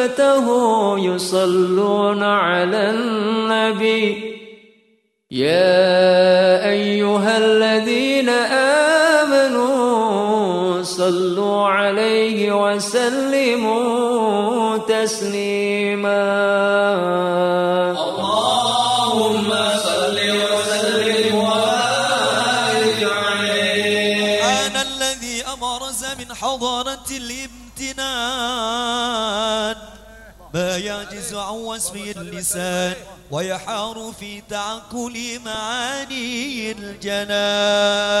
وملائكته يصلون على النبي. يا أيها الذين آمنوا صلوا عليه وسلموا تسليما. اللهم صل وسلم وبارك عليه. أنا الذي أبرز من حضارة الامتنان. ما يعجز عن وصف اللسان ويحار في تعقل معاني الجنان.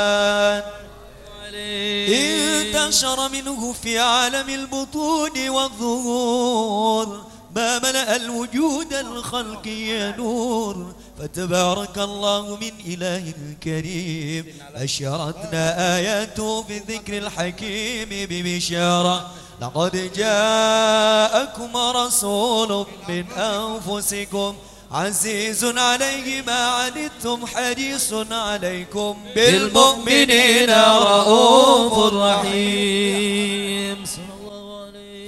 انتشر منه في عالم البطون والظهور ما ملأ الوجود الخلقي نور فتبارك الله من إله كريم. أشرتنا آياته في الذكر الحكيم ببشارة. لقد جاءكم رسول من أنفسكم عزيز عليه ما عنتم حريص عليكم بالمؤمنين رؤوف رحيم.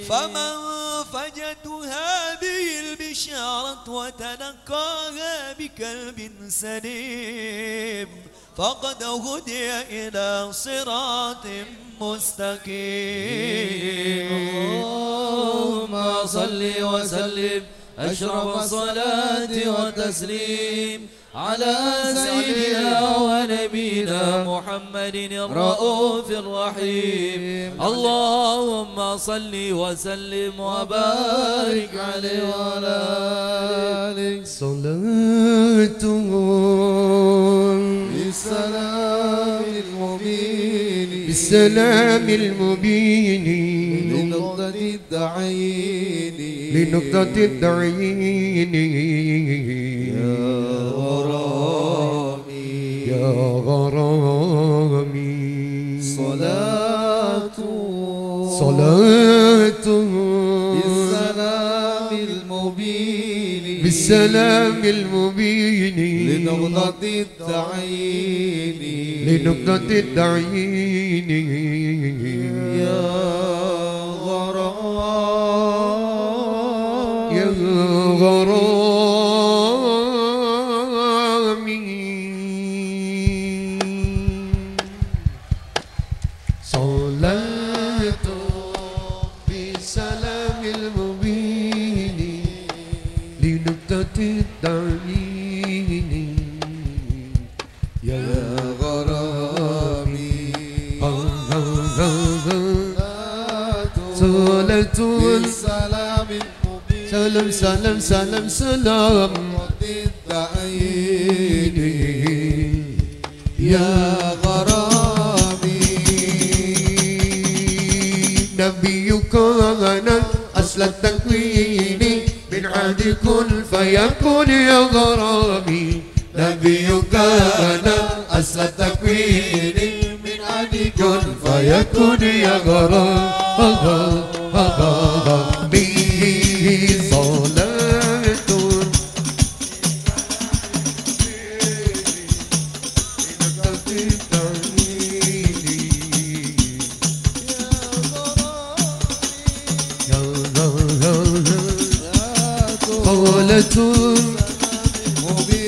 فمن فجت هذه البشارة وتلقاها بقلب سليم فقد هدي إلى صراط مستقيم. اللهم صل وسلم أشرف صلاة وتسليم على سيدنا ونبينا محمد الرؤوف الرحيم. اللهم صل وسلم وبارك عليه وعلى آله. صلاة بالسلام المبين. لنقطة الدعين. لنقطة الدعين. يا غرامي. يا غرامي. صلاة. صلاة. بالسلام المبين. لنقطة الدعين لنقطة الدعين يا غرام. يا غرامي لنقطة التعليل يا غرامي صلاة بالسلام المبين سلام سلام سلام سلام الدعين يا غرامي كن فيكون يا غرامي نبيك أنا أصل التكوين من عهد كن فيكون يا غرامي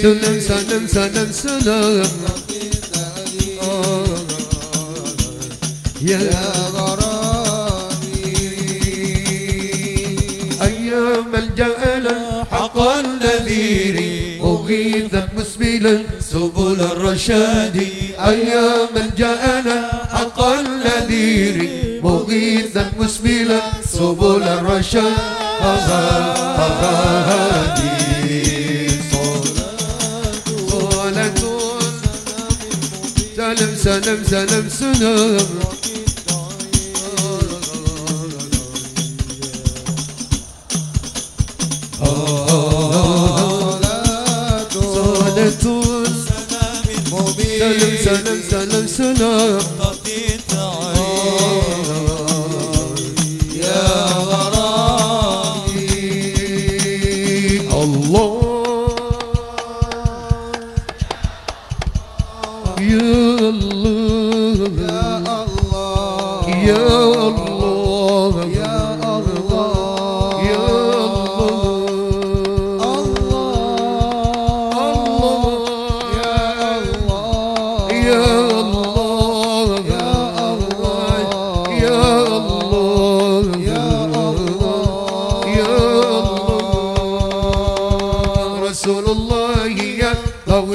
سلام سلام سلام سلام يا غرامي أيام الجأل حق النذير أغيثت مسبلا سبل الرشاد. أيام الجأل حق النذير مغيثا مسبلا سبل الرشاد هادي صلاة سلام سلام سلام صلاة سلام سلام سلام سلام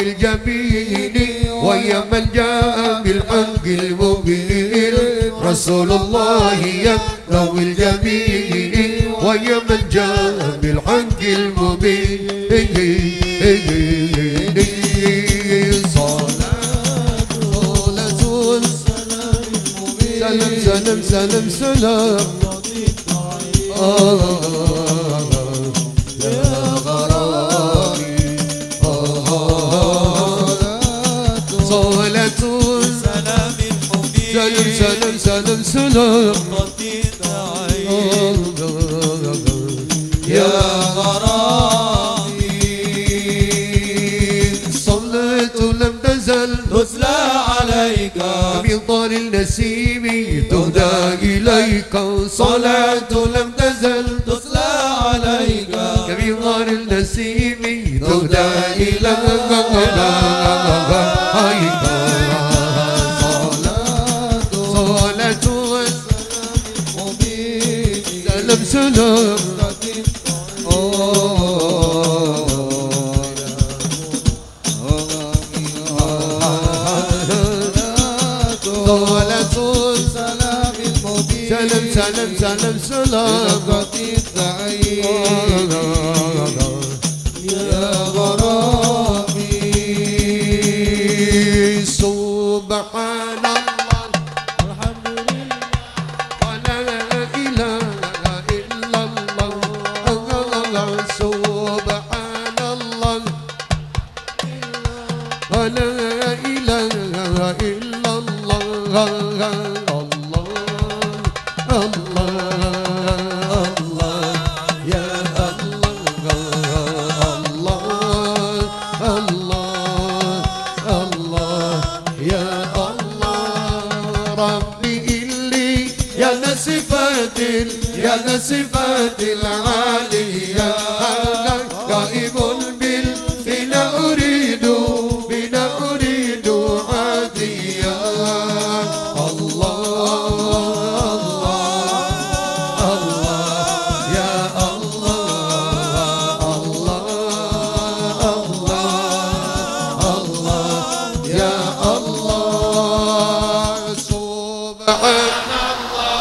الجبين ويا من جاء بالحق المبين. رسول الله ضوء الجبين ويا من جاء بالحق المبين سلام سلام سلام سلام آه النسيم تهدى إليك صلاة لم تزل تتلى عليك بطار النسيم تهدى إليك صلاة سلام سلام صلاة سلام المبين سلام سلام سلام سلام. يا يا نصفات العالية غائب بالفنا أريد بنا أريد عاديا الله الله الله يا الله الله الله الله يا الله سبحان الله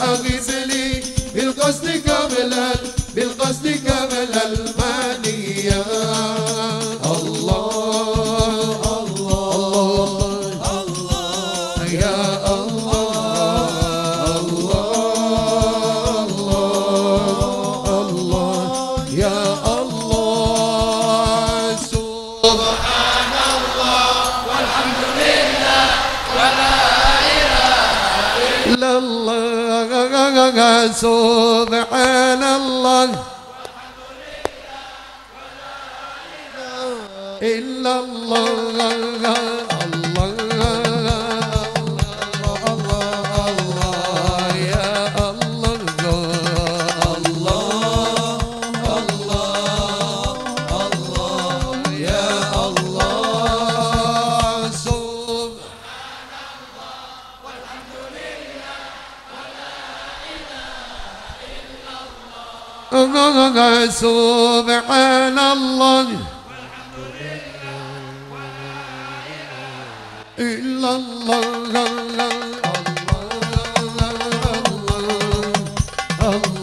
وأغث لي بالقصد قبل بالقصد قبل المانية الله الله الله يا الله الله الله يا الله الله سبحان الله. إلا الله. سبحان الله إلا الله الله الله الله